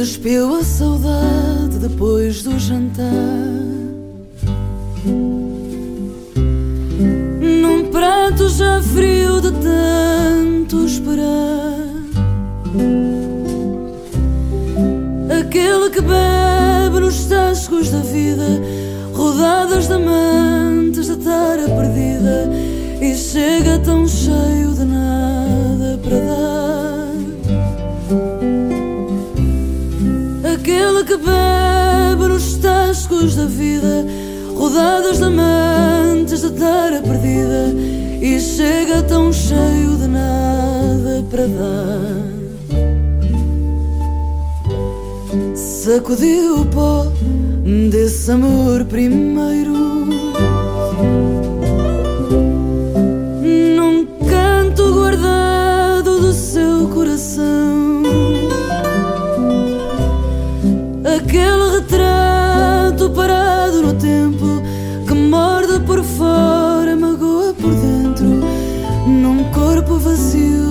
Despiu a saudade depois do jantar. Num prato já frio de tanto esperar. Aquele que bebe nos tascos da vida, rodadas de amantes de tara perdida, e chega tão cheio de Aquele que bebe nos tascos da vida, rodadas de amantes de tara perdida, e chega tão cheio de nada para dar. Sacudiu o pó desse amor primeiro.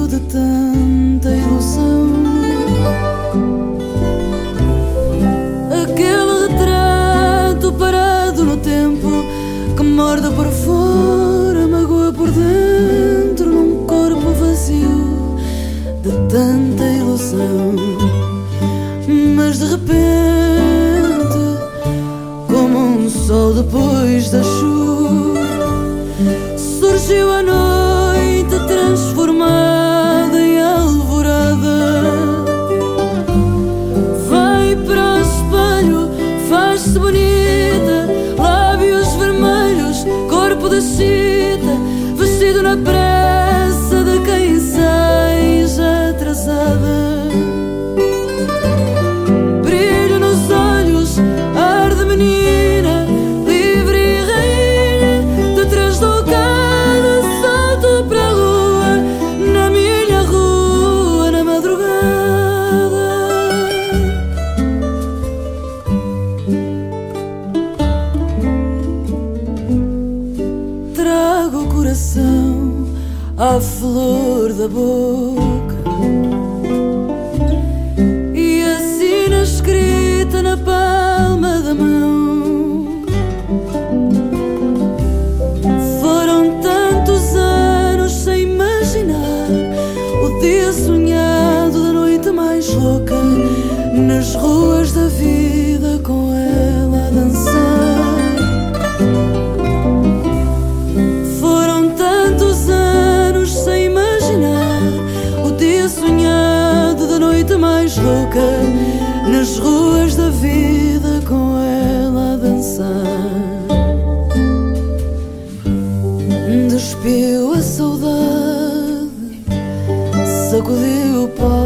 De tanta ilusão. Aquele retrato parado no tempo que morde por fora, magoa por dentro, num corpo vazio de tanta ilusão. Mas de repente, como um sol depois da chita, vestido na pressa à flor da boca e assina escrita na palma da mão. Foram tantos anos sem imaginar o dia sonhado da noite mais louca nas ruas da vida com ela mais louca nas ruas da vida com ela a dançar. Despiu a saudade, sacudiu o pó.